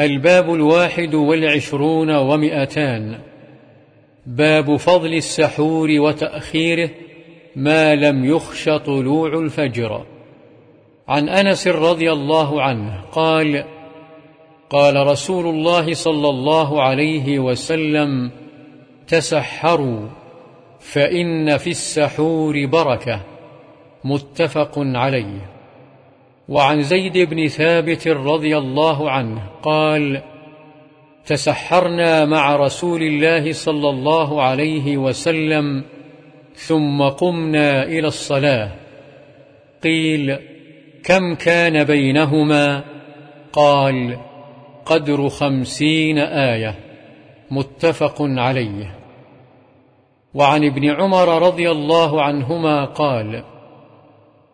الباب الواحد والعشرون ومئتان. باب فضل السحور وتأخيره ما لم يخش طلوع الفجر. عن أنس رضي الله عنه قال قال رسول الله صلى الله عليه وسلم تسحروا فإن في السحور بركة. متفق عليه. وعن زيد بن ثابت رضي الله عنه قال تسحرنا مع رسول الله صلى الله عليه وسلم ثم قمنا إلى الصلاة. قيل كم كان بينهما؟ قال قدر خمسين آية. متفق عليه. وعن ابن عمر رضي الله عنهما قال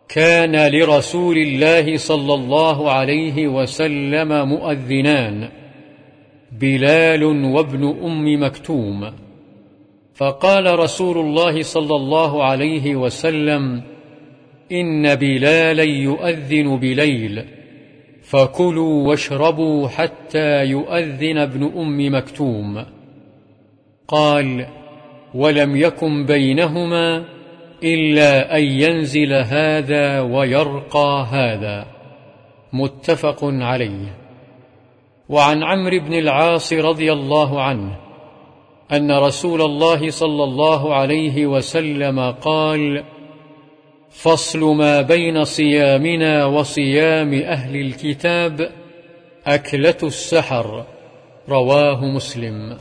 كان لرسول الله صلى الله عليه وسلم مؤذنان بلال وابن أم مكتوم. فقال رسول الله صلى الله عليه وسلم إن بلالا يؤذن بليل فكلوا واشربوا حتى يؤذن ابن أم مكتوم. قال ولم يكن بينهما إلا أن ينزل هذا ويرقى هذا. متفق عليه. وعن عمرو بن العاص رضي الله عنه أن رسول الله صلى الله عليه وسلم قال فصل ما بين صيامنا وصيام أهل الكتاب أكلة السحر. رواه مسلم.